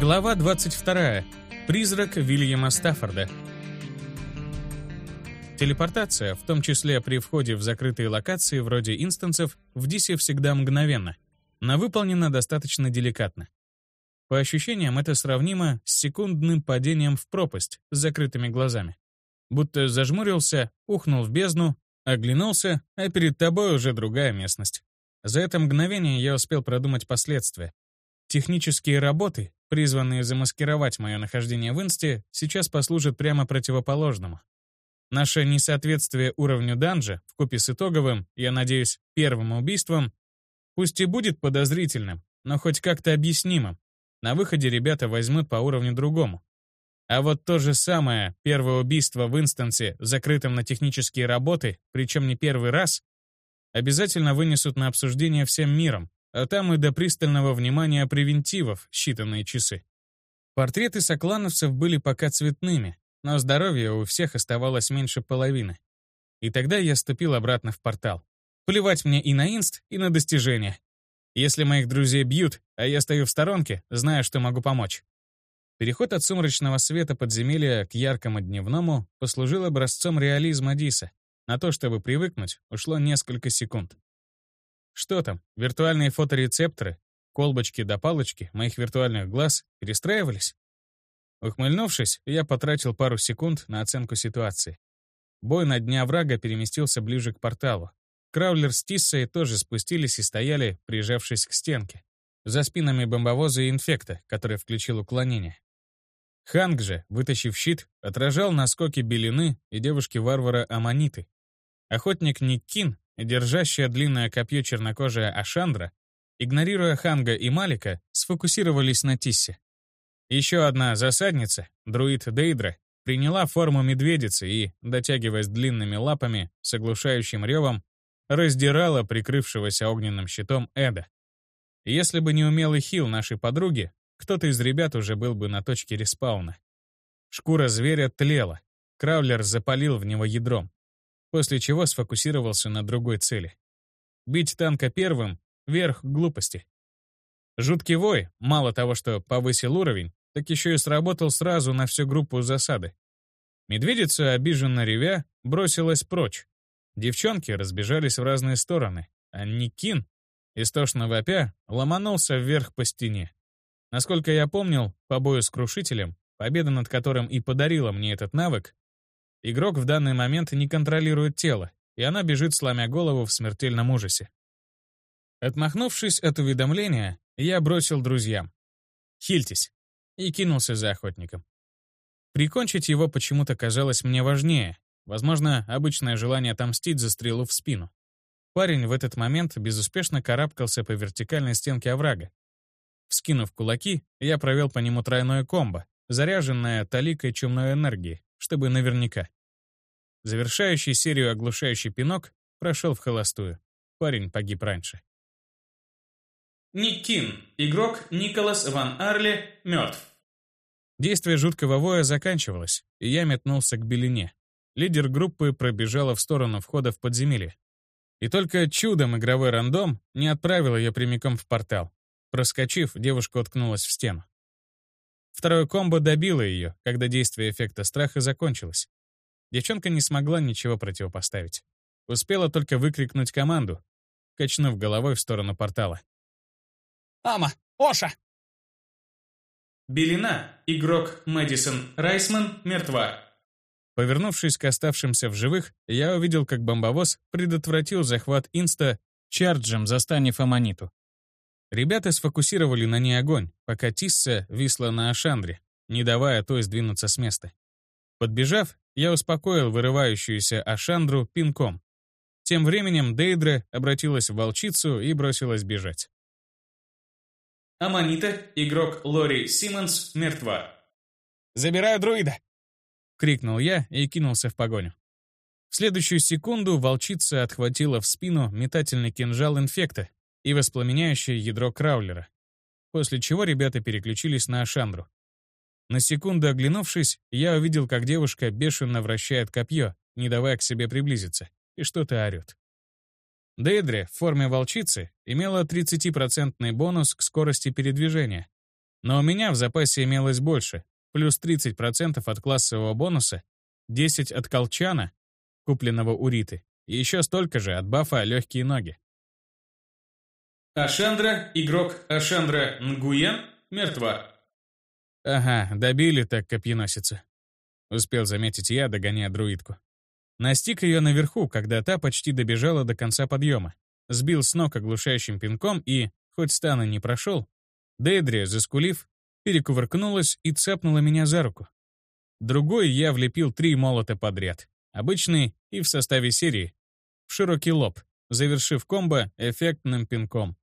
Глава 22. Призрак Вильяма Стаффорда. Телепортация, в том числе при входе в закрытые локации вроде инстансов, в Дисе всегда мгновенно, но выполнена достаточно деликатно. По ощущениям, это сравнимо с секундным падением в пропасть с закрытыми глазами. Будто зажмурился, ухнул в бездну, оглянулся, а перед тобой уже другая местность. За это мгновение я успел продумать последствия. Технические работы, призванные замаскировать мое нахождение в инсте, сейчас послужат прямо противоположному. Наше несоответствие уровню данжа, вкупе с итоговым, я надеюсь, первым убийством, пусть и будет подозрительным, но хоть как-то объяснимым. На выходе ребята возьмут по уровню другому. А вот то же самое первое убийство в инстансе, закрытом на технические работы, причем не первый раз, обязательно вынесут на обсуждение всем миром, а там и до пристального внимания превентивов считанные часы. Портреты соклановцев были пока цветными, но здоровья у всех оставалось меньше половины. И тогда я ступил обратно в портал. Плевать мне и на инст, и на достижения. Если моих друзей бьют, а я стою в сторонке, зная, что могу помочь. Переход от сумрачного света подземелья к яркому дневному послужил образцом реализма Диса. На то, чтобы привыкнуть, ушло несколько секунд. Что там, виртуальные фоторецепторы, колбочки до палочки моих виртуальных глаз перестраивались? Ухмыльнувшись, я потратил пару секунд на оценку ситуации. Бой на дне врага переместился ближе к порталу. Краулер с Тиссой тоже спустились и стояли, прижавшись к стенке, за спинами бомбовоза и инфекта, который включил уклонение. Ханг же, вытащив щит, отражал наскоки Белины и девушки-варвара Аманиты. Охотник Никкин держащая длинное копье чернокожая Ашандра, игнорируя Ханга и Малика, сфокусировались на Тиссе. Еще одна засадница, друид Дейдра, приняла форму медведицы и, дотягиваясь длинными лапами с оглушающим ревом, раздирала прикрывшегося огненным щитом Эда. Если бы не умелый хил нашей подруги, кто-то из ребят уже был бы на точке респауна. Шкура зверя тлела, Краулер запалил в него ядром после чего сфокусировался на другой цели. Бить танка первым — верх глупости. Жуткий вой, мало того, что повысил уровень, так еще и сработал сразу на всю группу засады. Медведица, обиженно ревя, бросилась прочь. Девчонки разбежались в разные стороны, а Никин, истошно вопя, ломанулся вверх по стене. Насколько я помнил, по бою с Крушителем, победа над которым и подарила мне этот навык, Игрок в данный момент не контролирует тело, и она бежит, сломя голову в смертельном ужасе. Отмахнувшись от уведомления, я бросил друзьям. «Хильтесь!» и кинулся за охотником. Прикончить его почему-то казалось мне важнее, возможно, обычное желание отомстить за стрелу в спину. Парень в этот момент безуспешно карабкался по вертикальной стенке оврага. Вскинув кулаки, я провел по нему тройное комбо, заряженное таликой чумной энергии, чтобы наверняка. Завершающий серию оглушающий пинок прошел в холостую. Парень погиб раньше. Никкин. Игрок Николас Ван Арле мертв. Действие жуткого воя заканчивалось, и я метнулся к Белине. Лидер группы пробежала в сторону входа в подземелье. И только чудом игровой рандом не отправил ее прямиком в портал. Проскочив, девушка уткнулась в стену. Второе комбо добило ее, когда действие эффекта страха закончилось. Девчонка не смогла ничего противопоставить. Успела только выкрикнуть команду, качнув головой в сторону портала. «Ама! Оша!» Белина, игрок Мэдисон Райсман, мертва. Повернувшись к оставшимся в живых, я увидел, как бомбовоз предотвратил захват инста чарджем, застанив Аманиту. Ребята сфокусировали на ней огонь, пока Тисса висла на Ашандре, не давая той сдвинуться с места. Подбежав, я успокоил вырывающуюся Ашандру пинком. Тем временем Дейдра обратилась в волчицу и бросилась бежать. Аманита, игрок Лори Симмонс, мертва. «Забираю друида!» — крикнул я и кинулся в погоню. В следующую секунду волчица отхватила в спину метательный кинжал инфекта и воспламеняющее ядро краулера, после чего ребята переключились на Ашандру. На секунду оглянувшись, я увидел, как девушка бешено вращает копье, не давая к себе приблизиться, и что-то орёт. Дейдре в форме волчицы имела 30% бонус к скорости передвижения, Но у меня в запасе имелось больше, плюс 30% от классового бонуса, 10 от колчана, купленного у Риты, и еще столько же от бафа «Легкие ноги». Ашандра, игрок Ашандра Нгуен, мертва. Ага, добили так копьеносица. Успел заметить я, догоняя друидку. Настиг ее наверху, когда та почти добежала до конца подъема. Сбил с ног оглушающим пинком и, хоть стана не прошел, Дейдрия, заскулив, перекувыркнулась и цапнула меня за руку. Другой я влепил три молота подряд. Обычный и в составе серии. В широкий лоб, завершив комбо эффектным пинком.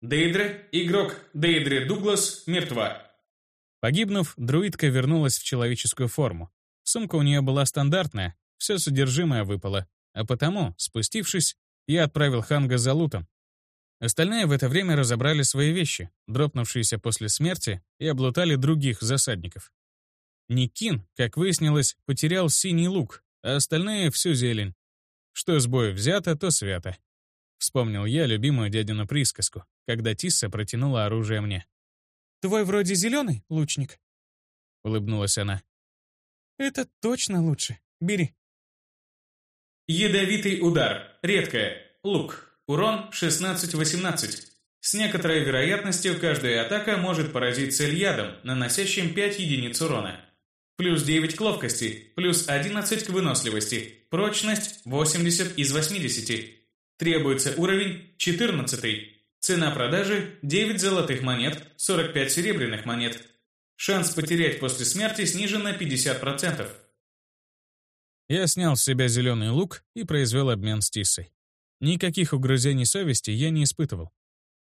Дейдре, игрок Дейдре Дуглас, мертва. Погибнув, друидка вернулась в человеческую форму. Сумка у нее была стандартная, все содержимое выпало, а потому, спустившись, я отправил Ханга за лутом. Остальные в это время разобрали свои вещи, дропнувшиеся после смерти, и облутали других засадников. Никин, как выяснилось, потерял синий лук, а остальные — всю зелень. Что с боя взято, то свято. Вспомнил я любимую дядину присказку, когда Тисса протянула оружие мне. «Твой вроде зеленый, лучник?» — улыбнулась она. «Это точно лучше. Бери». Ядовитый удар. Редкое. Лук. Урон 16-18. С некоторой вероятностью каждая атака может поразить цель ядом, наносящим 5 единиц урона. Плюс 9 к ловкости, плюс 11 к выносливости, прочность 80 из 80. Требуется уровень 14. Цена продажи 9 золотых монет, 45 серебряных монет. Шанс потерять после смерти снижен на 50%. Я снял с себя зеленый лук и произвел обмен с Тиссой. Никаких угрызений совести я не испытывал.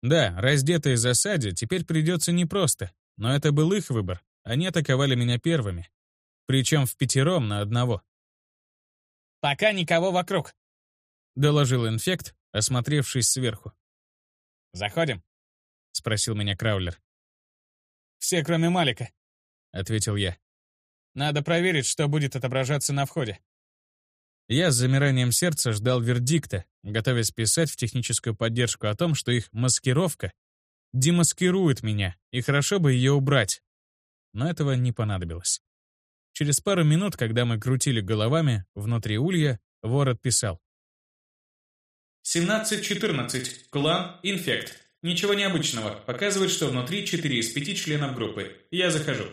Да, раздетые засаде теперь придется непросто, но это был их выбор. Они атаковали меня первыми. Причем в пятером на одного. «Пока никого вокруг», — доложил инфект, осмотревшись сверху. «Заходим?» — спросил меня Краулер. «Все, кроме Малика», — ответил я. «Надо проверить, что будет отображаться на входе». Я с замиранием сердца ждал вердикта, готовясь писать в техническую поддержку о том, что их маскировка демаскирует меня, и хорошо бы ее убрать. Но этого не понадобилось. Через пару минут, когда мы крутили головами, внутри улья, вор отписал. 17-14. Клан Инфект. Ничего необычного. Показывает, что внутри 4 из 5 членов группы. Я захожу.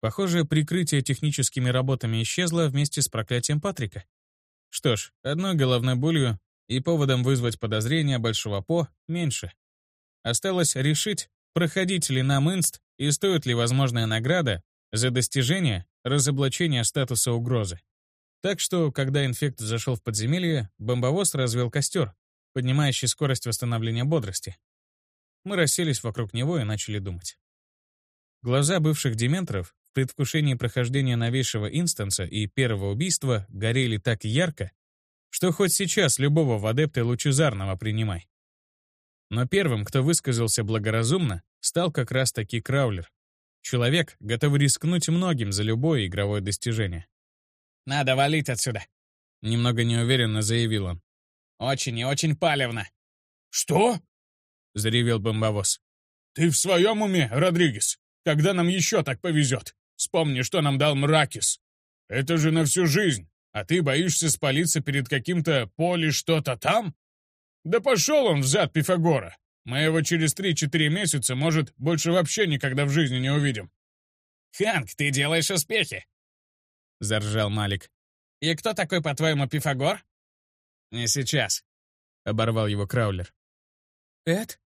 Похоже, прикрытие техническими работами исчезло вместе с проклятием Патрика. Что ж, одной головной болью и поводом вызвать подозрения Большого По меньше. Осталось решить, проходить ли нам инст и стоит ли возможная награда за достижение разоблачения статуса угрозы. Так что, когда инфект зашел в подземелье, бомбовоз развел костер, поднимающий скорость восстановления бодрости. Мы расселись вокруг него и начали думать. Глаза бывших дементоров в предвкушении прохождения новейшего инстанса и первого убийства горели так ярко, что хоть сейчас любого в адепты лучезарного принимай. Но первым, кто высказался благоразумно, стал как раз-таки Краулер. Человек, готовый рискнуть многим за любое игровое достижение. «Надо валить отсюда», — немного неуверенно заявил он. «Очень и очень палевно». «Что?» — заревел бомбовоз. «Ты в своем уме, Родригес? Когда нам еще так повезет? Вспомни, что нам дал Мракис. Это же на всю жизнь. А ты боишься спалиться перед каким-то поле что-то там? Да пошел он взад Пифагора. Мы его через 3-4 месяца, может, больше вообще никогда в жизни не увидим. «Ханк, ты делаешь успехи!» — заржал Малик. «И кто такой, по-твоему, Пифагор?» «Не сейчас», — оборвал его Краулер. «Эд?»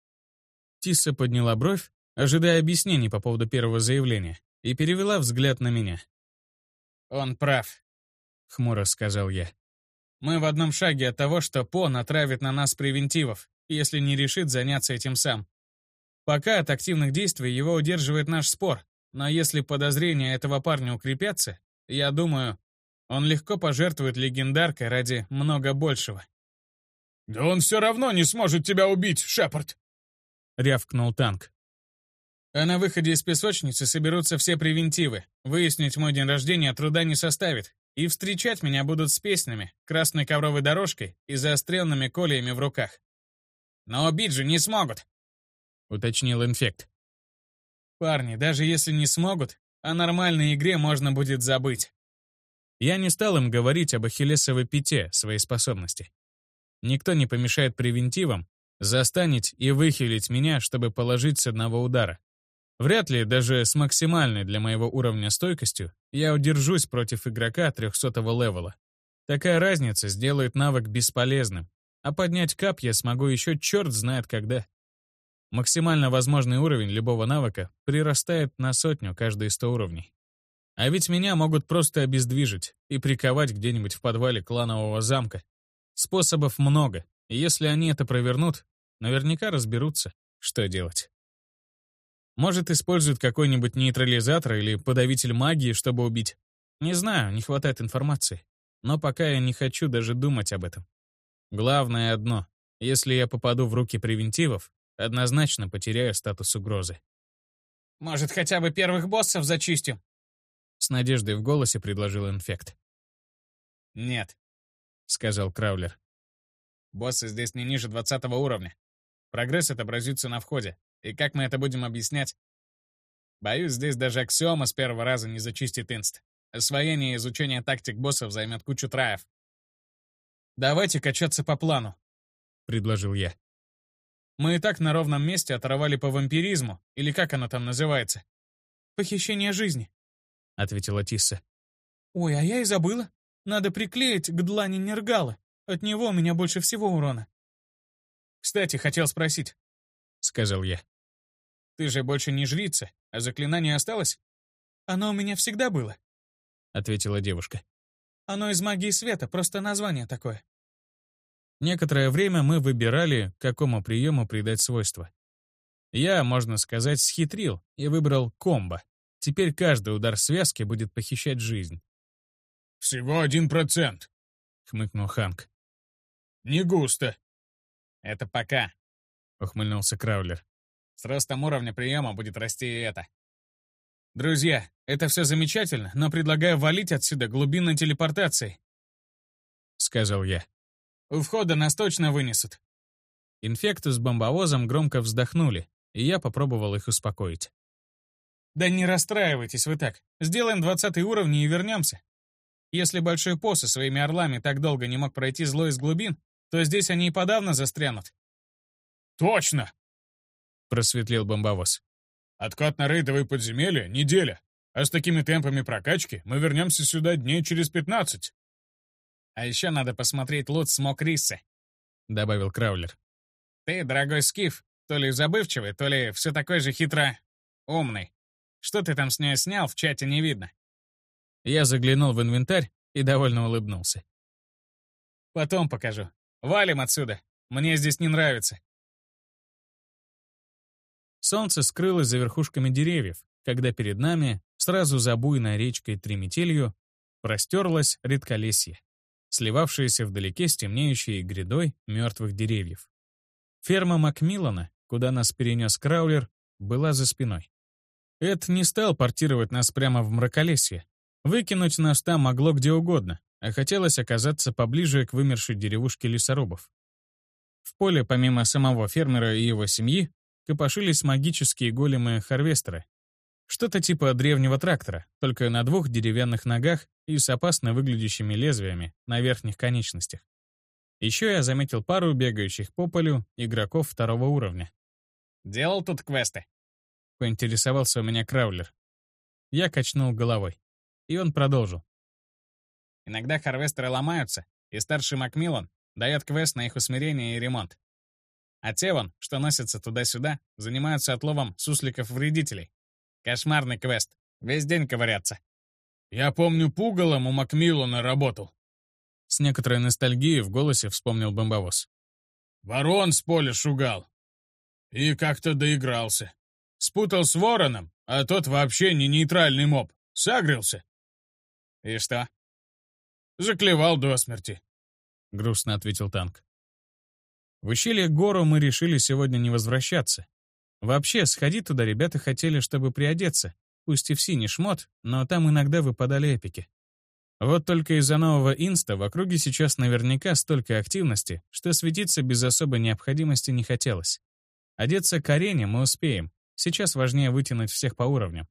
Тисса подняла бровь, ожидая объяснений по поводу первого заявления, и перевела взгляд на меня. «Он прав», — хмуро сказал я. «Мы в одном шаге от того, что По натравит на нас превентивов, если не решит заняться этим сам. Пока от активных действий его удерживает наш спор, но если подозрения этого парня укрепятся, я думаю, он легко пожертвует легендаркой ради много большего». «Да он все равно не сможет тебя убить, Шепард!» — рявкнул танк. А на выходе из песочницы соберутся все превентивы. Выяснить мой день рождения труда не составит. И встречать меня будут с песнями, красной ковровой дорожкой и заостренными колиями в руках. Но убить же не смогут, — уточнил инфект. Парни, даже если не смогут, о нормальной игре можно будет забыть. Я не стал им говорить об ахиллесовой пяте своей способности. Никто не помешает превентивам застанить и выхилить меня, чтобы положить с одного удара. Вряд ли даже с максимальной для моего уровня стойкостью я удержусь против игрока 300 левела. Такая разница сделает навык бесполезным, а поднять кап я смогу еще черт знает когда. Максимально возможный уровень любого навыка прирастает на сотню каждые 100 уровней. А ведь меня могут просто обездвижить и приковать где-нибудь в подвале кланового замка. Способов много, и если они это провернут, наверняка разберутся, что делать. Может, используют какой-нибудь нейтрализатор или подавитель магии, чтобы убить. Не знаю, не хватает информации. Но пока я не хочу даже думать об этом. Главное одно. Если я попаду в руки превентивов, однозначно потеряю статус угрозы. «Может, хотя бы первых боссов зачистим?» С надеждой в голосе предложил инфект. «Нет», — сказал Краулер. «Боссы здесь не ниже 20 уровня. Прогресс отобразится на входе. И как мы это будем объяснять? Боюсь, здесь даже аксиома с первого раза не зачистит инст. Освоение и изучение тактик боссов займет кучу траев. «Давайте качаться по плану», — предложил я. «Мы и так на ровном месте оторвали по вампиризму, или как оно там называется?» «Похищение жизни», — ответила Тисса. «Ой, а я и забыла. Надо приклеить к длани Нергала. От него у меня больше всего урона». «Кстати, хотел спросить», — сказал я. «Ты же больше не жрица, а заклинание осталось?» «Оно у меня всегда было», — ответила девушка. «Оно из магии света, просто название такое». Некоторое время мы выбирали, какому приему придать свойства. Я, можно сказать, схитрил и выбрал комбо. Теперь каждый удар связки будет похищать жизнь. «Всего один процент», — хмыкнул Ханк. «Не густо». «Это пока», — ухмыльнулся Краулер. «С ростом уровня приема будет расти и это». «Друзья, это все замечательно, но предлагаю валить отсюда глубинной телепортацией», — сказал я. «У входа нас точно вынесут». Инфекты с бомбовозом громко вздохнули, и я попробовал их успокоить. Да не расстраивайтесь вы так. Сделаем двадцатый уровень и вернемся. Если Большой По со своими орлами так долго не мог пройти зло из глубин, то здесь они и подавно застрянут. «Точно!» — просветлил бомбовоз. «Откат на рейдовые подземелья — неделя, а с такими темпами прокачки мы вернемся сюда дней через пятнадцать». «А еще надо посмотреть лут Смок Риссы», — добавил Краулер. «Ты, дорогой Скиф, то ли забывчивый, то ли все такой же хитро умный. Что ты там с ней снял, в чате не видно». Я заглянул в инвентарь и довольно улыбнулся. «Потом покажу. Валим отсюда. Мне здесь не нравится». Солнце скрылось за верхушками деревьев, когда перед нами, сразу за буйной речкой Триметелью, простерлось редколесье, сливавшееся вдалеке с темнеющей грядой мертвых деревьев. Ферма Макмиллана, куда нас перенес Краулер, была за спиной. Эд не стал портировать нас прямо в мраколесье. Выкинуть нас там могло где угодно, а хотелось оказаться поближе к вымершей деревушке лесорубов. В поле, помимо самого фермера и его семьи, копошились магические големы-харвестеры. Что-то типа древнего трактора, только на двух деревянных ногах и с опасно выглядящими лезвиями на верхних конечностях. Еще я заметил пару бегающих по полю игроков второго уровня. «Делал тут квесты?» Поинтересовался у меня Краулер. Я качнул головой. И он продолжил. Иногда харвестеры ломаются, и старший Макмиллан дает квест на их усмирение и ремонт. А те вон, что носятся туда-сюда, занимаются отловом сусликов-вредителей. Кошмарный квест. Весь день ковыряться. Я помню, пугалом у Макмиллана работал. С некоторой ностальгией в голосе вспомнил бомбовоз. Ворон с поля шугал. И как-то доигрался. Спутал с вороном, а тот вообще не нейтральный моб. Сагрился. И что? Заклевал до смерти. Грустно ответил танк. В ущелье гору мы решили сегодня не возвращаться. Вообще, сходить туда ребята хотели, чтобы приодеться. Пусть и в синий шмот, но там иногда выпадали эпики. Вот только из-за нового инста в округе сейчас наверняка столько активности, что светиться без особой необходимости не хотелось. Одеться к арене мы успеем, Сейчас важнее вытянуть всех по уровням.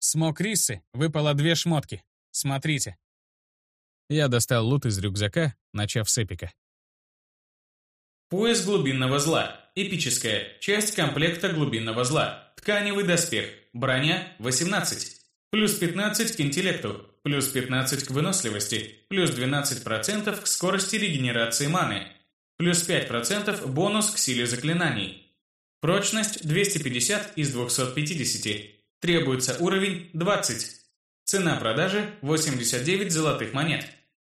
Смог рисы, выпало две шмотки. Смотрите. Я достал лут из рюкзака, начав с эпика. Пояс глубинного зла. Эпическая. Часть комплекта глубинного зла. Тканевый доспех. Броня 18. Плюс 15 к интеллекту. Плюс 15 к выносливости. Плюс 12% к скорости регенерации маны. Плюс 5% бонус к силе заклинаний. Прочность 250 из 250. Требуется уровень 20. Цена продажи 89 золотых монет.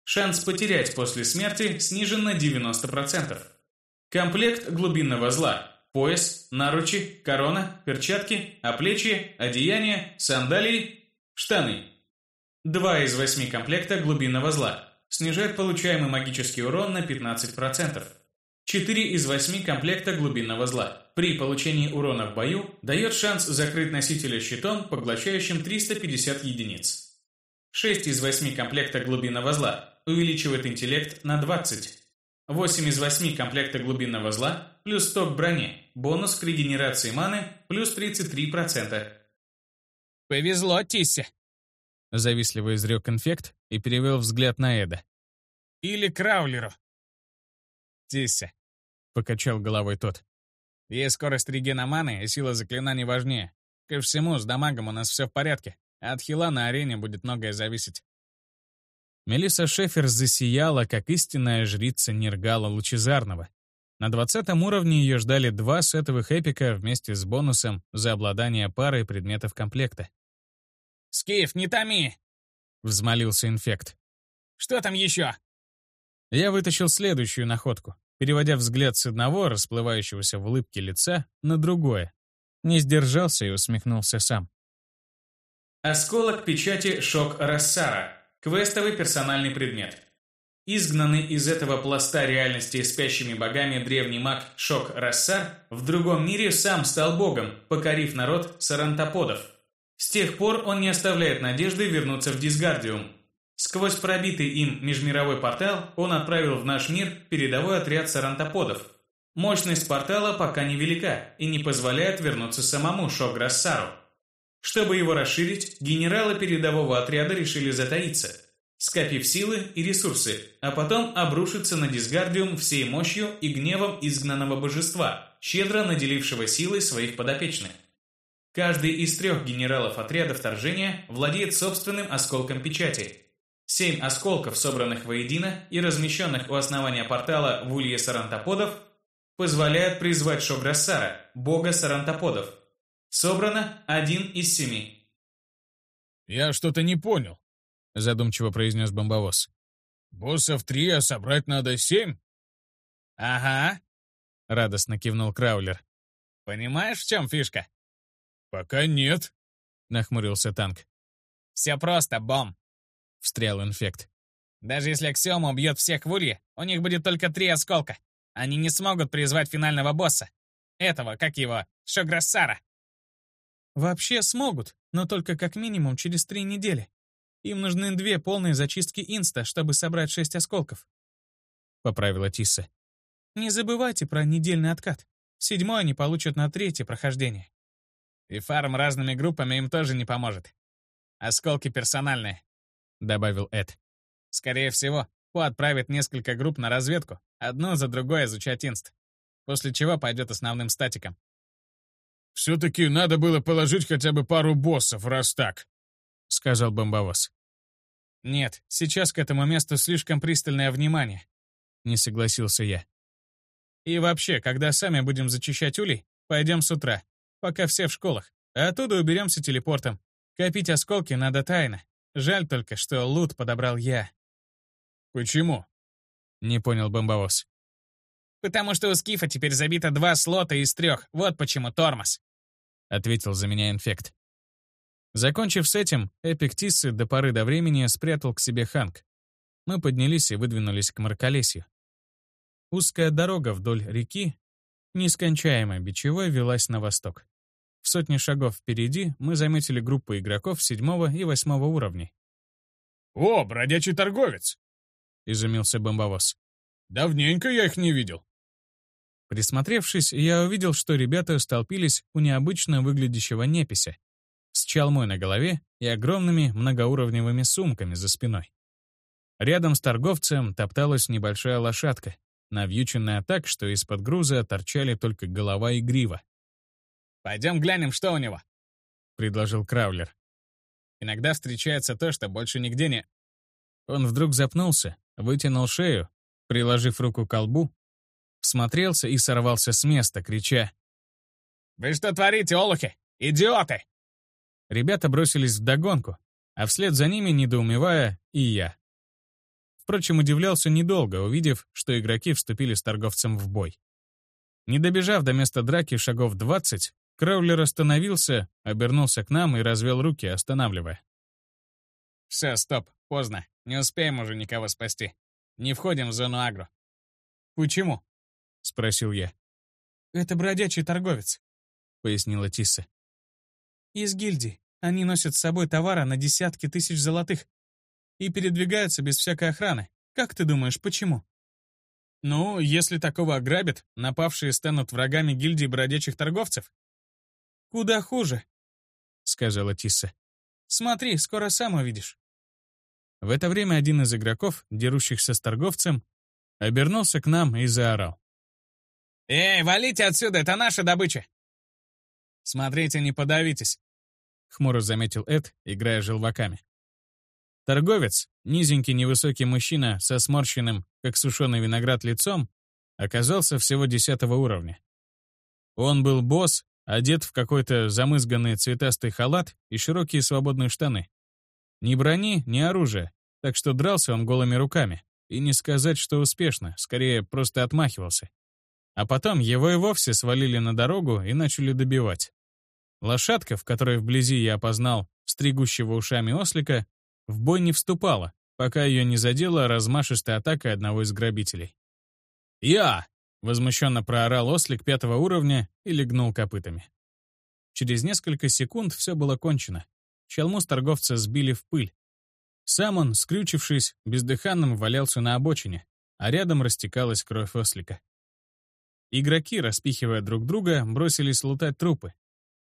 Шанс потерять после смерти снижен на 90%. Комплект глубинного зла. Пояс, наручи, корона, перчатки, оплечье, одеяние, сандалии, штаны. Два из восьми комплекта глубинного зла. Снижает получаемый магический урон на 15%. 4 из 8 комплекта глубинного зла. При получении урона в бою дает шанс закрыть носителя щитом, поглощающим 350 единиц. 6 из 8 комплекта глубинного зла увеличивает интеллект на 20. 8 из 8 комплекта глубинного зла плюс 100 к броне, бонус к регенерации маны плюс 33%. «Повезло, Тиссе!» Завистливо изрек инфект и перевел взгляд на Эда. «Или Краулеру!» «Тиссе!» — покачал головой тот. «Ей скорость регена маны и сила заклинаний важнее. Ко всему, с дамагом у нас все в порядке, от хила на арене будет многое зависеть». Мелисса Шефер засияла, как истинная жрица Нергала Лучезарного. На 20 уровне ее ждали два сетовых эпика вместе с бонусом за обладание парой предметов комплекта. «Скиф, не томи!» — взмолился инфект. «Что там еще?» Я вытащил следующую находку, переводя взгляд с одного, расплывающегося в улыбке лица, на другое. Не сдержался и усмехнулся сам. Осколок печати Шок Рассара. Квестовый персональный предмет. Изгнанный из этого пласта реальности спящими богами древний маг Шок Рассар в другом мире сам стал богом, покорив народ сарантоподов. С тех пор он не оставляет надежды вернуться в Дисгардиум. Сквозь пробитый им межмировой портал он отправил в наш мир передовой отряд сарантоподов. Мощность портала пока невелика и не позволяет вернуться самому Шок Рассару. Чтобы его расширить, генералы передового отряда решили затаиться, скопив силы и ресурсы, а потом обрушиться на Дисгардиум всей мощью и гневом изгнанного божества, щедро наделившего силой своих подопечных. Каждый из трех генералов отряда вторжения владеет собственным осколком печати. Семь осколков, собранных воедино и размещенных у основания портала в улье сарантоподов, позволяют призвать Шограссара, бога сарантоподов, Собрано один из семи. «Я что-то не понял», — задумчиво произнес бомбовоз. «Боссов три, а собрать надо семь?» «Ага», — радостно кивнул Краулер. «Понимаешь, в чем фишка?» «Пока нет», — нахмурился танк. «Все просто, бом», — встрял инфект. «Даже если Аксиома убьет всех в Улье, у них будет только три осколка. Они не смогут призвать финального босса. Этого, как его, Шограссара. Вообще смогут, но только как минимум через три недели. Им нужны две полные зачистки инста, чтобы собрать шесть осколков. Поправила Тисса. Не забывайте про недельный откат. Седьмой они получат на третье прохождение. И фарм разными группами им тоже не поможет. Осколки персональные, добавил Эд. Скорее всего, По отправит несколько групп на разведку, одну за другой изучать инст, после чего пойдет основным статиком. «Все-таки надо было положить хотя бы пару боссов, раз так», — сказал бомбовоз. «Нет, сейчас к этому месту слишком пристальное внимание», — не согласился я. «И вообще, когда сами будем зачищать улей, пойдем с утра, пока все в школах, а оттуда уберемся телепортом. Копить осколки надо тайно. Жаль только, что лут подобрал я». «Почему?» — не понял бомбовоз. «Потому что у Скифа теперь забито два слота из трех, вот почему тормоз», — ответил за меня инфект. Закончив с этим, Эпик Тиссы до поры до времени спрятал к себе Ханк. Мы поднялись и выдвинулись к Марколесью. Узкая дорога вдоль реки, нескончаемая бичевой, велась на восток. В сотне шагов впереди мы заметили группу игроков седьмого и восьмого уровней. «О, бродячий торговец!» — изумился бомбовоз. «Давненько я их не видел». Присмотревшись, я увидел, что ребята столпились у необычно выглядящего непися с чалмой на голове и огромными многоуровневыми сумками за спиной. Рядом с торговцем топталась небольшая лошадка, навьюченная так, что из-под груза торчали только голова и грива. «Пойдем глянем, что у него», — предложил Краулер. «Иногда встречается то, что больше нигде не...» Он вдруг запнулся, вытянул шею, приложив руку к колбу, всмотрелся и сорвался с места, крича «Вы что творите, олухи? Идиоты!» Ребята бросились вдогонку, а вслед за ними, недоумевая, и я. Впрочем, удивлялся недолго, увидев, что игроки вступили с торговцем в бой. Не добежав до места драки шагов 20, Краулер остановился, обернулся к нам и развел руки, останавливая. «Все, стоп, поздно. Не успеем уже никого спасти. Не входим в зону агро». «Почему?» — спросил я. «Это бродячий торговец», — пояснила Тисса. «Из гильдии. Они носят с собой товара на десятки тысяч золотых и передвигаются без всякой охраны. Как ты думаешь, почему? Ну, если такого ограбят, напавшие станут врагами гильдии бродячих торговцев? Куда хуже, — сказала Тисса. Смотри, скоро сам увидишь. В это время один из игроков, дерущихся с торговцем, обернулся к нам и заорал. «Эй, валите отсюда, это наша добыча!» «Смотрите, не подавитесь», — хмуро заметил Эд, играя желваками. Торговец, низенький невысокий мужчина со сморщенным, как сушеный виноград, лицом, оказался всего десятого уровня. Он был босс, одет в какой-то замызганный цветастый халат и широкие свободные штаны. Ни брони, ни оружия, так что дрался он голыми руками. И не сказать, что успешно, скорее просто отмахивался. А потом его и вовсе свалили на дорогу и начали добивать. Лошадка, в которой вблизи я опознал стригущего ушами ослика, в бой не вступала, пока ее не задела размашистой атакой одного из грабителей. «Я!» — возмущенно проорал ослик пятого уровня и легнул копытами. Через несколько секунд все было кончено. Челму с торговца сбили в пыль. Сам он, скрючившись, бездыханным валялся на обочине, а рядом растекалась кровь ослика. Игроки, распихивая друг друга, бросились лутать трупы.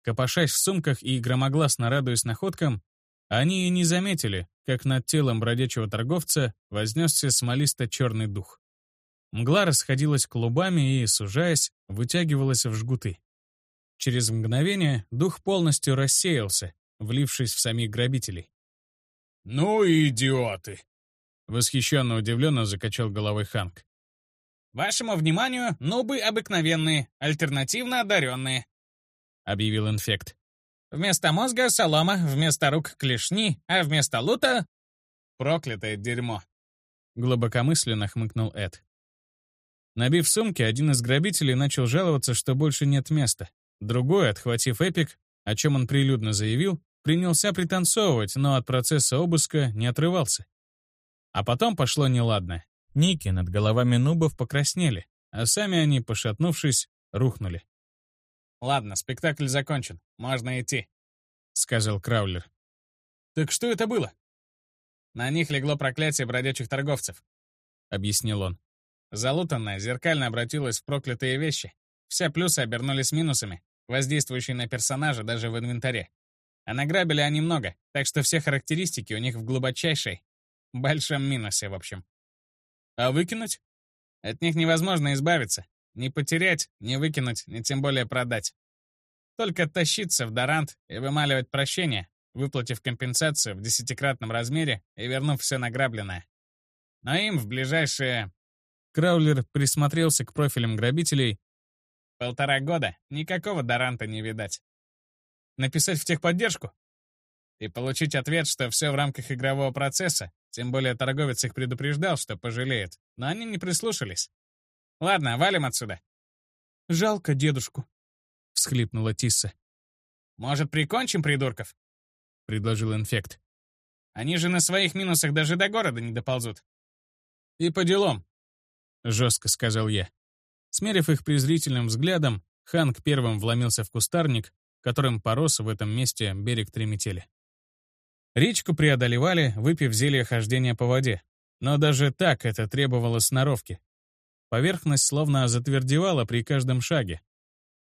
Копошась в сумках и громогласно радуясь находкам, они и не заметили, как над телом бродячего торговца вознесся смолисто-черный дух. Мгла расходилась клубами и, сужаясь, вытягивалась в жгуты. Через мгновение дух полностью рассеялся, влившись в самих грабителей. «Ну и идиоты!» Восхищенно удивленно закачал головой Ханк. «Вашему вниманию, нубы обыкновенные, альтернативно одаренные», — объявил инфект. Вместо мозга — солома, вместо рук — клешни, а вместо лута — проклятое дерьмо. Глубокомысленно хмыкнул Эд. Набив сумки, один из грабителей начал жаловаться, что больше нет места. Другой, отхватив эпик, о чем он прилюдно заявил, принялся пританцовывать, но от процесса обыска не отрывался. А потом пошло неладное. Ники над головами нубов покраснели, а сами они, пошатнувшись, рухнули. «Ладно, спектакль закончен. Можно идти», — сказал Краулер. «Так что это было?» «На них легло проклятие бродячих торговцев», — объяснил он. Залутанное зеркально обратилось в проклятые вещи. Все плюсы обернулись минусами, воздействующие на персонажа даже в инвентаре. А награбили они много, так что все характеристики у них в глубочайшей, большом минусе, в общем. А выкинуть? От них невозможно избавиться. Не потерять, не выкинуть, не тем более продать. Только тащиться в Дорант и вымаливать прощение, выплатив компенсацию в десятикратном размере и вернув все награбленное. Но им в ближайшие... Краулер присмотрелся к профилям грабителей. Полтора года никакого Доранта не видать. Написать в техподдержку? И получить ответ, что все в рамках игрового процесса, тем более торговец их предупреждал, что пожалеет, но они не прислушались. Ладно, валим отсюда. Жалко дедушку, всхлипнула Тисса. Может, прикончим придурков? предложил инфект. Они же на своих минусах даже до города не доползут. И по делам, жестко сказал я. Смерив их презрительным взглядом, Ханк первым вломился в кустарник, которым порос в этом месте берег Треметели. Речку преодолевали, выпив зелье хождения по воде. Но даже так это требовало сноровки. поверхность словно затвердевала при каждом шаге.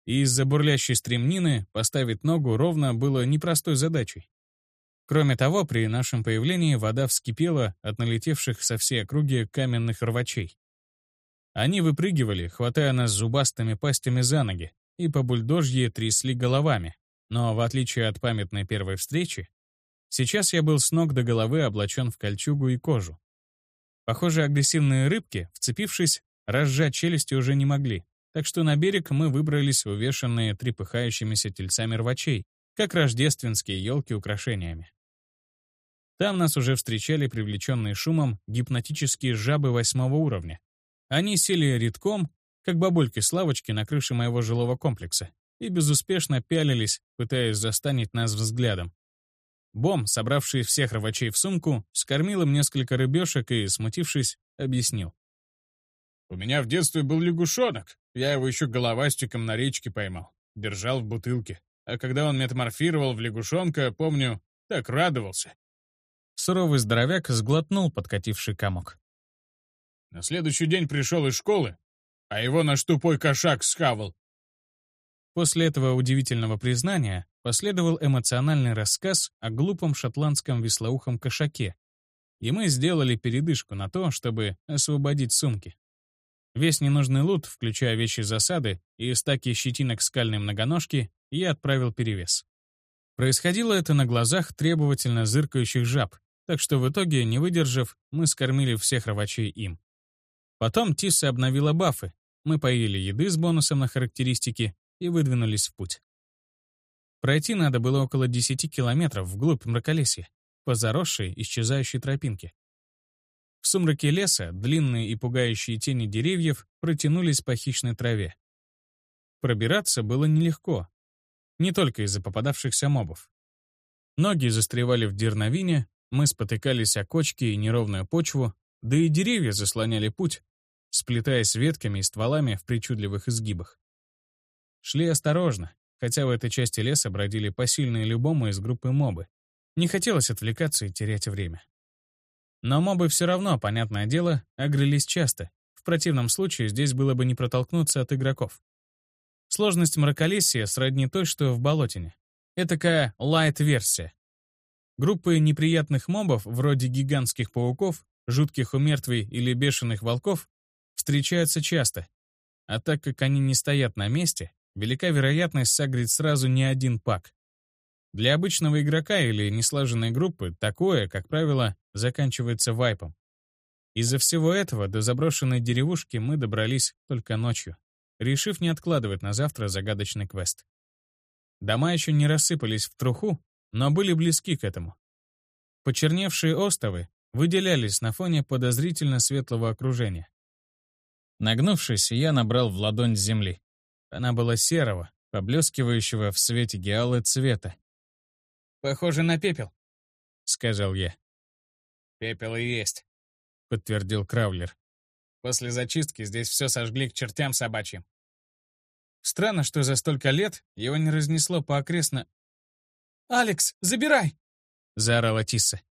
И из-за бурлящей стремнины поставить ногу ровно было непростой задачей. Кроме того, при нашем появлении вода вскипела от налетевших со всей округи каменных рвачей. Они выпрыгивали, хватая нас зубастыми пастями за ноги, и по бульдожье трясли головами. Но в отличие от памятной первой встречи, сейчас я был с ног до головы облачен в кольчугу и кожу. Похоже, агрессивные рыбки, вцепившись, разжать челюсти уже не могли, так что на берег мы выбрались увешанные трепыхающимися тельцами рвачей, как рождественские елки украшениями. Там нас уже встречали привлеченные шумом гипнотические жабы восьмого уровня. Они сели редком, как бабульки с лавочки на крыше моего жилого комплекса, и безуспешно пялились, пытаясь застанить нас взглядом. Бом, собравший всех рвачей в сумку, скормил им несколько рыбешек и, смутившись, объяснил. «У меня в детстве был лягушонок. Я его еще головастиком на речке поймал. Держал в бутылке. А когда он метаморфировал в лягушонка, помню, так радовался». Суровый здоровяк сглотнул подкативший комок. На следующий день пришел из школы, а его наш тупой кошак схавал. После этого удивительного признания последовал эмоциональный рассказ о глупом шотландском веслоухом кошаке, и мы сделали передышку на то, чтобы освободить сумки. Весь ненужный лут, включая вещи засады и стаки щетинок скальной многоножки, я отправил перевес. Происходило это на глазах требовательно зыркающих жаб, так что в итоге, не выдержав, мы скормили всех рвачей им. Потом Тисса обновила бафы, мы поели еды с бонусом на характеристики и выдвинулись в путь. Пройти надо было около 10 километров вглубь мраколесья, по заросшей, исчезающей тропинке. В сумраке леса длинные и пугающие тени деревьев протянулись по хищной траве. Пробираться было нелегко, не только из-за попадавшихся мобов. Ноги застревали в дерновине, мы спотыкались о кочки и неровную почву, да и деревья заслоняли путь, сплетаясь ветками и стволами в причудливых изгибах. Шли осторожно, хотя в этой части леса бродили посильные любому из группы мобы. Не хотелось отвлекаться и терять время. Но мобы все равно, понятное дело, огрылись часто. В противном случае здесь было бы не протолкнуться от игроков. Сложность мраколесия сродни той, что в болотине. Этакая лайт-версия. Группы неприятных мобов, вроде гигантских пауков, жутких умертвий или бешеных волков, встречаются часто. А так как они не стоят на месте, велика вероятность сагрить сразу не один пак. Для обычного игрока или неслаженной группы такое, как правило, заканчивается вайпом. Из-за всего этого до заброшенной деревушки мы добрались только ночью, решив не откладывать на завтра загадочный квест. Дома еще не рассыпались в труху, но были близки к этому. Почерневшие остовы выделялись на фоне подозрительно светлого окружения. Нагнувшись, я набрал в ладонь земли. Она была серого, поблескивающего в свете геалы цвета. «Похоже на пепел», — сказал я. «Пепел и есть», — подтвердил Краулер. «После зачистки здесь все сожгли к чертям собачьим». Странно, что за столько лет его не разнесло по окрестно... «Алекс, забирай!» — заорала Тисса.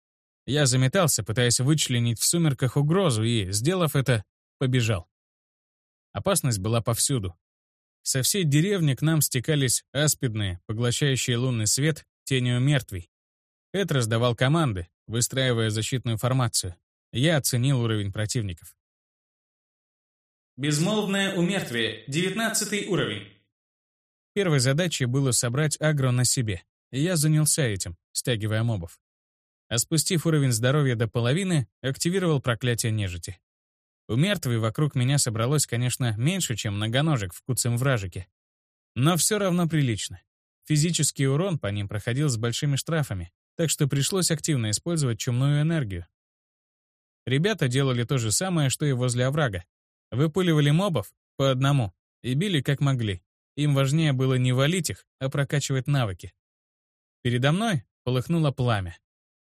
Я заметался, пытаясь вычленить в сумерках угрозу, и, сделав это, побежал. Опасность была повсюду. Со всей деревни к нам стекались аспидные, поглощающие лунный свет, тенью мертвей. Эд раздавал команды, выстраивая защитную формацию. Я оценил уровень противников. Безмолвное умертвие, 19 уровень. Первой задачей было собрать агро на себе, и я занялся этим, стягивая мобов. А спустив уровень здоровья до половины, активировал проклятие нежити. У мертвей вокруг меня собралось, конечно, меньше, чем многоножек в куцем вражике. Но все равно прилично. Физический урон по ним проходил с большими штрафами, так что пришлось активно использовать чумную энергию. Ребята делали то же самое, что и возле оврага. Выпуливали мобов по одному и били как могли. Им важнее было не валить их, а прокачивать навыки. Передо мной полыхнуло пламя.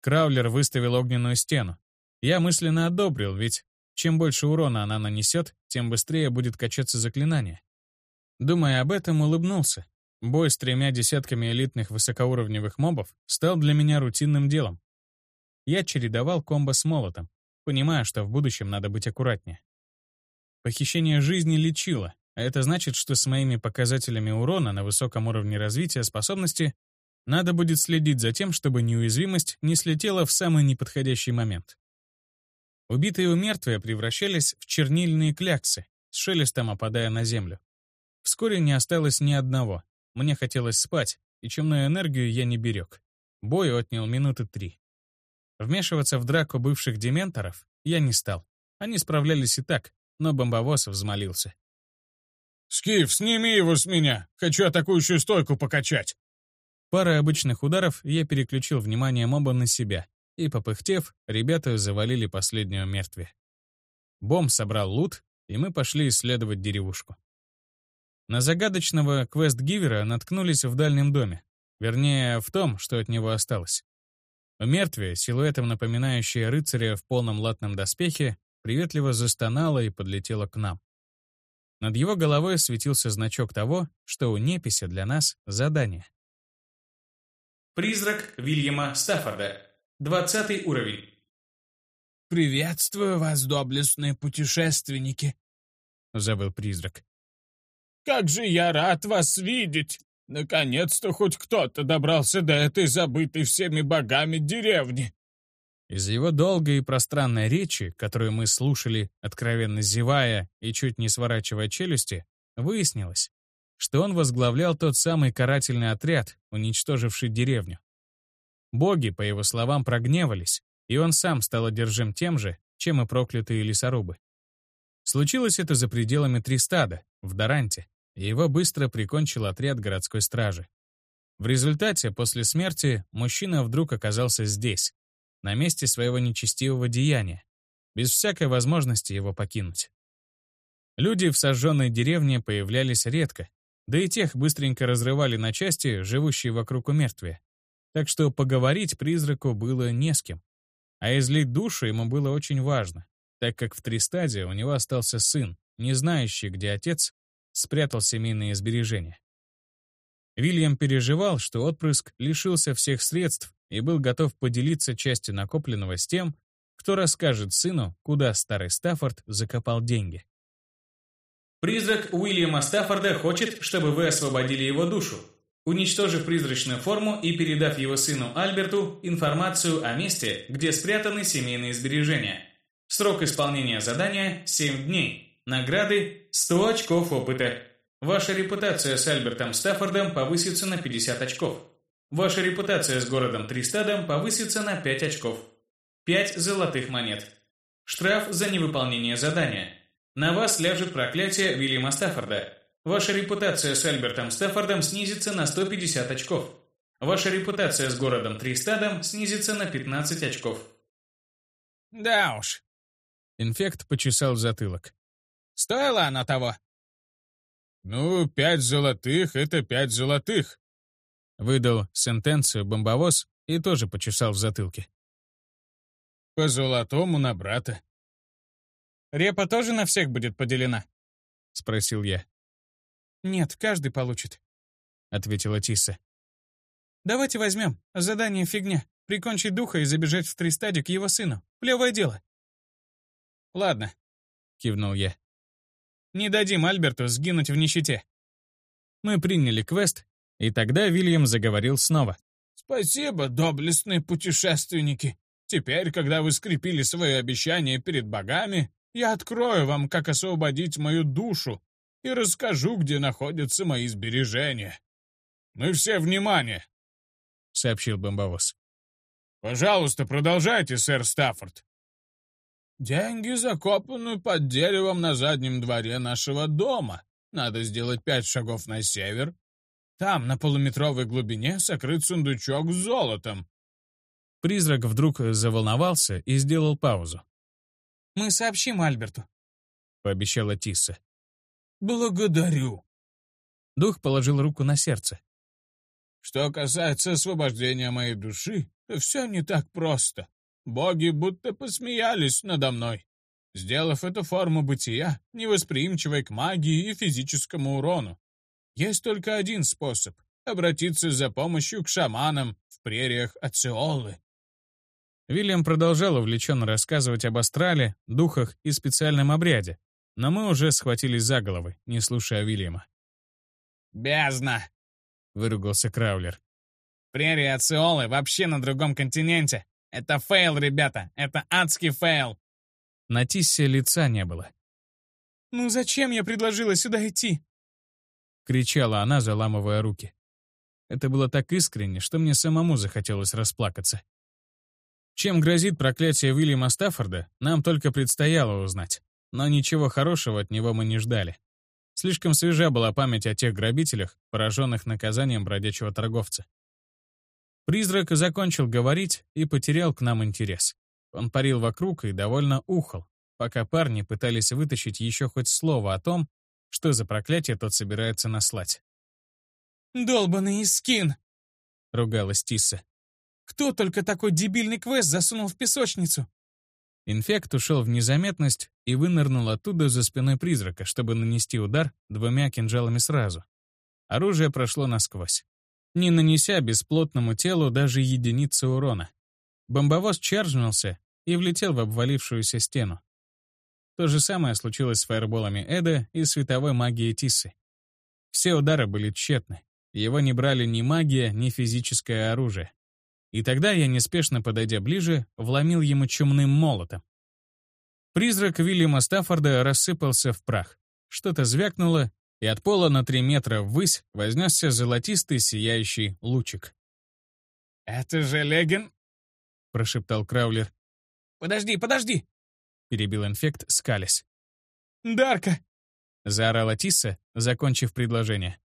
Краулер выставил огненную стену. Я мысленно одобрил, ведь чем больше урона она нанесет, тем быстрее будет качаться заклинание. Думая об этом, улыбнулся. Бой с тремя десятками элитных высокоуровневых мобов стал для меня рутинным делом. Я чередовал комбо с молотом, понимая, что в будущем надо быть аккуратнее. Похищение жизни лечило, а это значит, что с моими показателями урона на высоком уровне развития способности надо будет следить за тем, чтобы неуязвимость не слетела в самый неподходящий момент. Убитые у мертвия превращались в чернильные кляксы, с шелестом опадая на землю. Вскоре не осталось ни одного. Мне хотелось спать, и чумную энергию я не берег. Бой отнял минуты три. Вмешиваться в драку бывших дементоров я не стал. Они справлялись и так, но бомбовоз взмолился. «Скиф, сними его с меня! Хочу атакующую стойку покачать!» Пара обычных ударов я переключил внимание моба на себя, и, попыхтев, ребята завалили последнюю мертве. Бом собрал лут, и мы пошли исследовать деревушку. На загадочного квест-гивера наткнулись в дальнем доме. Вернее, в том, что от него осталось. У мертвия, силуэтом напоминающая рыцаря в полном латном доспехе, приветливо застонала и подлетела к нам. Над его головой светился значок того, что у непися для нас задание. Призрак Вильяма Стаффорда. Двадцатый уровень. «Приветствую вас, доблестные путешественники», — забыл призрак. «Как же я рад вас видеть! Наконец-то хоть кто-то добрался до этой забытой всеми богами деревни!» Из его долгой и пространной речи, которую мы слушали, откровенно зевая и чуть не сворачивая челюсти, выяснилось, что он возглавлял тот самый карательный отряд, уничтоживший деревню. Боги, по его словам, прогневались, и он сам стал одержим тем же, чем и проклятые лесорубы. Случилось это за пределами Тристада, в Даранте, и его быстро прикончил отряд городской стражи. В результате, после смерти, мужчина вдруг оказался здесь, на месте своего нечестивого деяния, без всякой возможности его покинуть. Люди в сожженной деревне появлялись редко, да и тех быстренько разрывали на части, живущие вокруг умертвия так что поговорить призраку было не с кем. А излить душу ему было очень важно, так как в Тристаде у него остался сын, не знающий, где отец спрятал семейные сбережения. Вильям переживал, что отпрыск лишился всех средств и был готов поделиться частью накопленного с тем, кто расскажет сыну, куда старый Стаффорд закопал деньги. Призрак Уильяма Стаффорда хочет, чтобы вы освободили его душу уничтожив призрачную форму и передав его сыну Альберту информацию о месте, где спрятаны семейные сбережения. Срок исполнения задания – 7 дней. Награды – 100 очков опыта. Ваша репутация с Альбертом Стаффордом повысится на 50 очков. Ваша репутация с городом Тристадом повысится на 5 очков. 5 золотых монет. Штраф за невыполнение задания. На вас ляжет проклятие Вильяма Стаффорда – Ваша репутация с Альбертом Стефордом снизится на 150 очков. Ваша репутация с городом Тристадом снизится на 15 очков. Да уж. Инфект почесал затылок. Стоила она того? Ну, пять золотых — это пять золотых. Выдал сентенцию бомбовоз и тоже почесал в затылке. По золотому на брата. «Репа тоже на всех будет поделена?» — спросил я. «Нет, каждый получит», — ответила Тисса. «Давайте возьмем. Задание фигня. Прикончить духа и забежать в Тристаде к его сыну. Плевое дело». «Ладно», — кивнул я. «Не дадим Альберту сгинуть в нищете». Мы приняли квест, и тогда Вильям заговорил снова. «Спасибо, доблестные путешественники. Теперь, когда вы скрепили свои обещания перед богами, я открою вам, как освободить мою душу и расскажу, где находятся мои сбережения. Мы все внимание!» — сообщил бомбовоз. «Пожалуйста, продолжайте, сэр Стаффорд». «Деньги закопаны под деревом на заднем дворе нашего дома. Надо сделать пять шагов на север. Там, на полуметровой глубине, сокрыт сундучок с золотом». Призрак вдруг заволновался и сделал паузу. «Мы сообщим Альберту», — пообещала Тисса. «Благодарю». Дух положил руку на сердце. «Что касается освобождения моей души, все не так просто. Боги будто посмеялись надо мной, сделав эту форму бытия, невосприимчивой к магии и физическому урону. Есть только один способ — обратиться за помощью к шаманам в прериях Ациолы. Вильям продолжал увлеченно рассказывать об астрале, духах и специальном обряде, но мы уже схватились за головы, не слушая Вильяма. «Бездна!» — выругался Краулер. «Прерии Ациолы вообще на другом континенте. Это фейл, ребята, это адский фейл!» На Тиссе лица не было. «Ну зачем я предложила сюда идти?» — кричала она, заламывая руки. Это было так искренне, что мне самому захотелось расплакаться. Чем грозит проклятие Уильяма Стаффорда, нам только предстояло узнать. Но ничего хорошего от него мы не ждали. Слишком свежа была память о тех грабителях, пораженных наказанием бродячего торговца. Призрак закончил говорить и потерял к нам интерес. Он парил вокруг и довольно ухал, пока парни пытались вытащить еще хоть слово о том, что за проклятие тот собирается наслать. «Долбаный Искин!» — ругалась Тисса. «Кто только такой дебильный квест засунул в песочницу?» Инфект ушел в незаметность и вынырнул оттуда за спиной призрака, чтобы нанести удар двумя кинжалами сразу. Оружие прошло насквозь, не нанеся бесплотному телу даже единицы урона. Бомбовоз чаржнулся и влетел в обвалившуюся стену. То же самое случилось с фаерболами Эда и световой магией Тиссы. Все удары были тщетны. Его не брали ни магия, ни физическое оружие. И тогда я, неспешно подойдя ближе, вломил ему чумным молотом. Призрак Вильяма Стаффорда рассыпался в прах. Что-то звякнуло, и от пола на три метра ввысь вознесся золотистый сияющий лучик. «Это же Леген?» — прошептал Краулер. «Подожди, подожди!» — перебил инфект, скалясь. «Дарка!» — заорала Тисса, закончив предложение.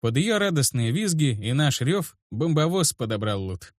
Под ее радостные визги и наш рев бомбовоз подобрал лут.